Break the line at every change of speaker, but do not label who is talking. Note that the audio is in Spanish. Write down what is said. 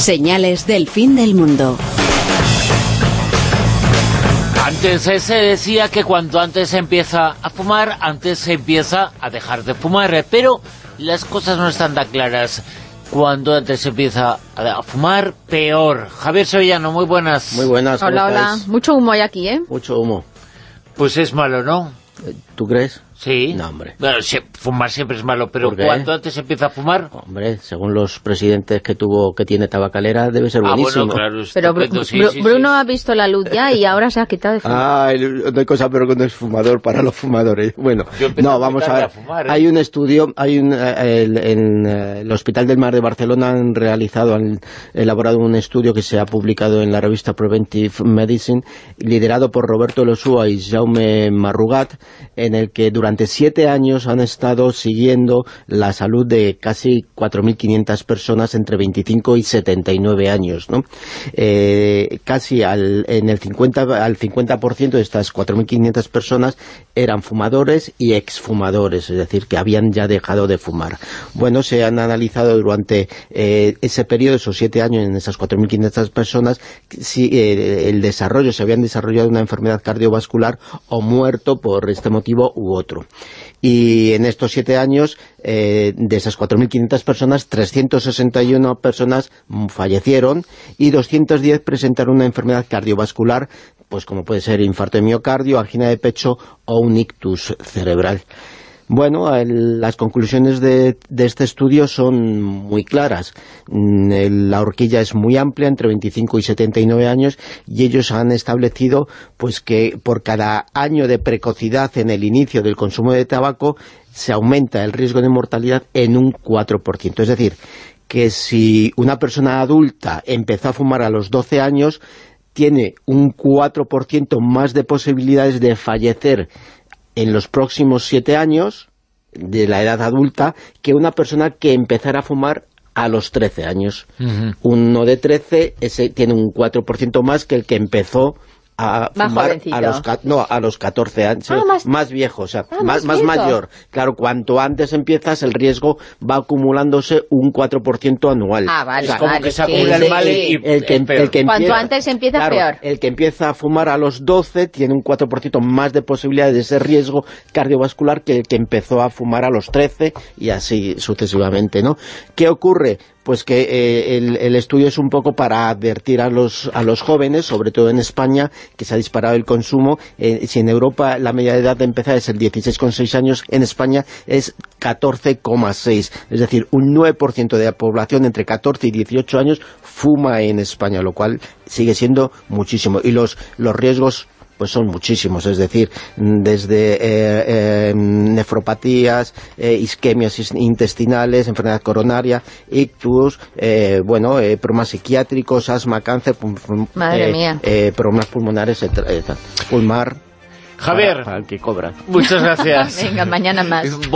Señales del fin del mundo.
Antes se decía que cuanto antes se empieza a fumar, antes se empieza a dejar de fumar, pero las cosas no están tan claras. Cuando antes se empieza a fumar, peor. Javier Sevillano, muy buenas.
Muy buenas.
Hola, hola. Mucho humo hay aquí, ¿eh?
Mucho humo.
Pues es malo, ¿no?
¿Tú crees?
Sí.
No, hombre.
Bueno, si- fumar siempre es malo, pero cuanto antes se empieza a fumar...
Hombre, según los presidentes que tuvo que tiene tabacalera, debe ser
Ah,
buenísimo.
bueno, claro,
Pero Bru-
sí,
Bru-
sí,
Bruno
sí.
ha visto la luz ya y ahora se ha quitado de fumar.
Ah, el- no hay cosa peor que no es fumador para los fumadores. Bueno, no, vamos a
tarde
ver.
a fumar, ¿eh?
Hay un estudio, hay un, eh, el- en eh, el Hospital del Mar de Barcelona han realizado, han elaborado un estudio que se ha publicado en la revista Preventive Medicine, liderado por Roberto Losúa y Jaume Marrugat, en el que durante siete años han estado siguiendo la salud de casi 4.500 personas entre 25 y 79 años, ¿no? Eh, casi al, en el 50, al 50% de estas 4.500 personas eran fumadores y exfumadores, es decir, que habían ya dejado de fumar. Bueno, se han analizado durante eh, ese periodo, esos siete años, en esas 4.500 personas, si eh, el desarrollo, se habían desarrollado una enfermedad cardiovascular o muerto por este motivo u otro. Y en estos siete años, eh, de esas 4.500 personas, 361 personas mm, fallecieron y 210 presentaron una enfermedad cardiovascular, pues como puede ser infarto de miocardio, angina de pecho o un ictus cerebral. Bueno, el- las conclusiones de, de este estudio son muy claras. Mm, La horquilla es muy amplia, entre 25 y 79 años, y ellos han establecido pues que por cada año de precocidad en el inicio del consumo de tabaco se aumenta el riesgo de mortalidad en un 4%. Es decir, que si una persona adulta empezó a fumar a los 12 años, tiene un 4% más de posibilidades de fallecer en los próximos siete años de la edad adulta que una persona que empezara a fumar a los 13 años. Uno de 13 ese tiene un 4% más que el que empezó a
Más
fumar
jovencito.
a los, no, a los 14 años,
Ah, más-
viejo, o sea,
Ah,
más,
más
más mayor. Claro, cuanto antes empiezas, el riesgo va acumulándose un 4% anual.
Ah, vale,
O sea,
como
vale,
que se
sí,
acumula el
sí,
mal
sí.
y,
el que, el que
Cuanto
empieza,
antes empieza,
claro,
peor.
El que empieza a fumar a los 12 tiene un 4% más de posibilidades de ese riesgo cardiovascular que el que empezó a fumar a los 13 y así sucesivamente, ¿no? ¿Qué ocurre? Pues que eh, el, estudio es un poco para advertir a los, a los jóvenes, sobre todo en España, que se ha disparado el consumo. Eh, si en Europa la media de edad de empezar es el 16,6 años, en España es 14,6. Es decir, un 9% de la población entre 14 y 18 años fuma en España, lo cual sigue siendo muchísimo. Y los, los riesgos pues son muchísimos, es decir, desde eh, eh, nefropatías, eh, isquemias is- intestinales, enfermedad coronaria, ictus, eh, bueno, eh, problemas psiquiátricos, asma, cáncer,
Madre
eh,
mía.
eh, problemas pulmonares, etcétera. pulmar,
Javier,
para- para el que cobra.
muchas gracias.
Venga, mañana más.